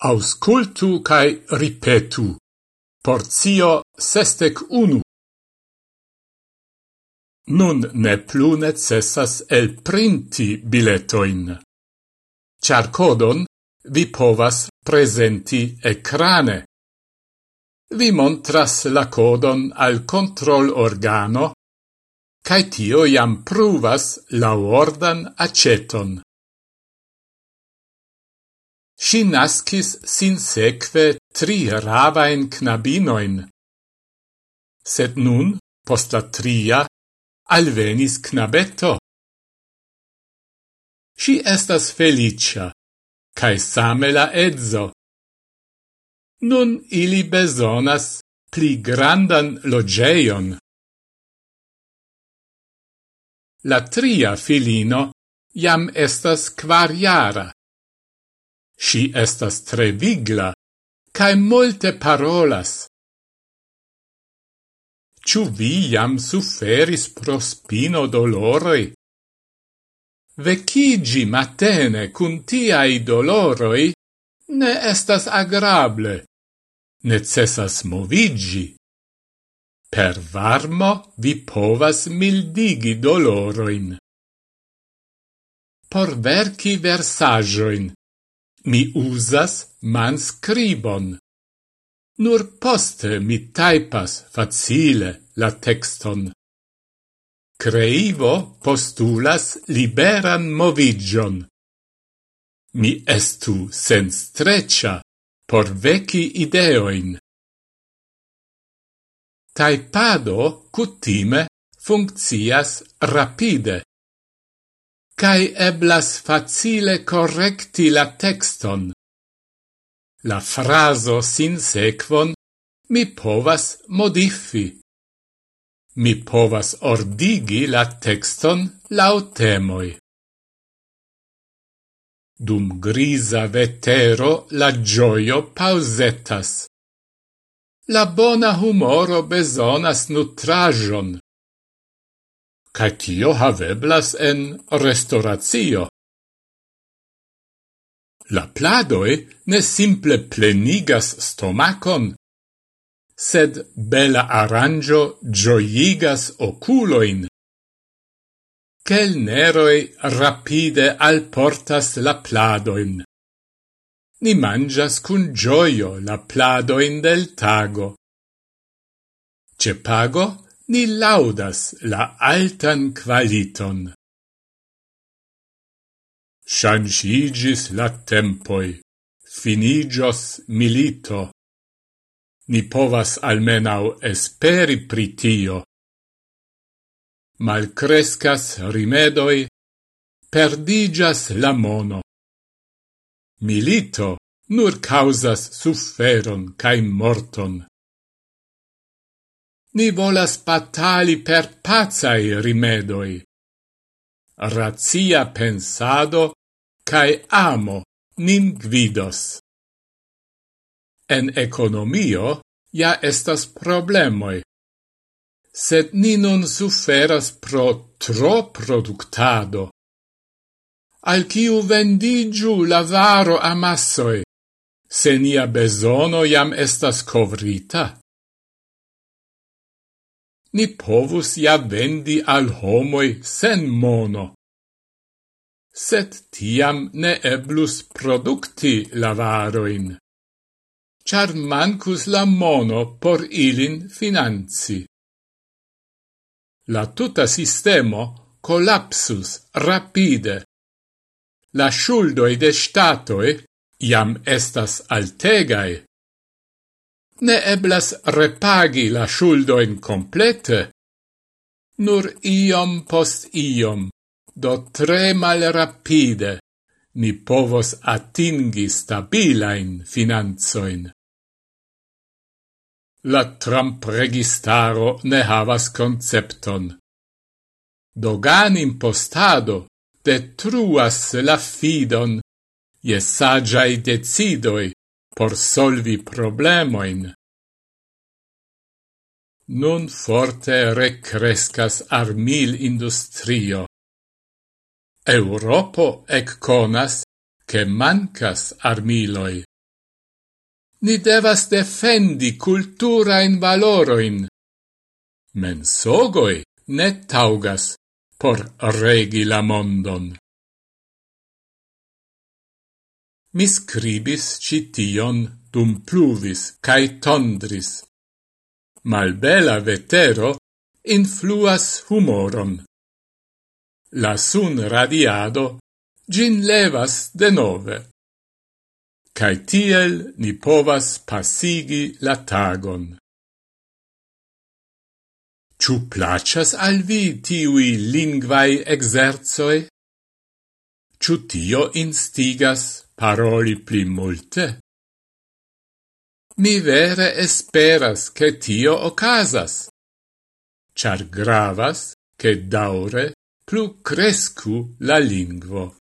Auscultu cae ripetu. Porzio sestec unu. Nun ne plu necessas el printi biletoin. Char codon vi povas presenti ecrane. Vi montras la codon al control organo, cae tio iam pruvas la ordan aceton si nascis sin seque tri ravain knabinoin. Sed nun, post la tria, alvenis knabetto. Si estas felicia, cae same la edzo. Nun ili besonas pli grandan logeion. La tria filino jam estas quariara. Si estas tre vigla, cae multe parolas. Ciu vi jam suferis pro spino doloroi? Vecigi matene cun tiai doloroi ne estas agrable. Necessas movigi. Per varmo vi povas mildigi doloroin. Por verci versagioin mi usas manscribon. Nur poste mi taipas facile la texton. Creivo postulas liberan movigion. Mi estu sen streccia por veci ideoin. Taipado cutime funccias rapide cae eblas facile correcti la texton. La fraso sin sequon mi povas modifi. Mi povas ordigi la texton lau temoi. Dum grisa vetero la gioio pausetas. La bona humoro besonas nutrajon. Kaj tio haveblas en restauratio. La pladoe ne simple plenigas stomacon, sed bela arrangio gioigas oculoin. Kelneroi rapide alportas la pladoin. Ni mangias cun gioio la pladoin del tago. Ce pago ni laudas la altan qualiton. Shancigis la tempoi, finigios milito. Ni povas almenau esperi pritio. Malcrescas rimedoi, perdigas la mono. Milito nur causas sufferon cae morton. Ni volas batali per pazai rimedoi. Razia pensado cae amo nin gvidos. En economio ja estas problemoi, sed ni nun suferas pro tro productado. Al kiu vendigiu la varo amassoi, se nia besono jam estas covrita? ni povus ja vendi al homoi sen mono. Set tiam ne eblus producti lavaroin, char mancus la mono por ilin finanzi. La tuta sistemo collapsus rapide. La schuldoi de statoe iam estas altegae ne eblas repagi la schuldoin complete, nur iom post iom, do tre mal rapide, ni povos atingi stabilain finanzoin. La Trump registaro ne havas concepton. Dogan impostado detruas la fidon je sagiai decidoi por solvi problemoin. Nun forte recrescas armil industrio. Europo ec conas che mancas armiloi. Ni devas defendi culturain valoroin. Mensogoi ne taugas por regi la mondon. Mi scribis cition dum pluvis cae tondris. Malbela vetero influas humoron. La sun radiado gin levas de nove. Cae tiel ni povas passigi la tagon. Ciu placas al vi tiui lingvai exerzoi? Ciu tio instigas paroli pli multe? Mi vere esperas che tio ocasas, char gravas che daure plu crescu la lingvo.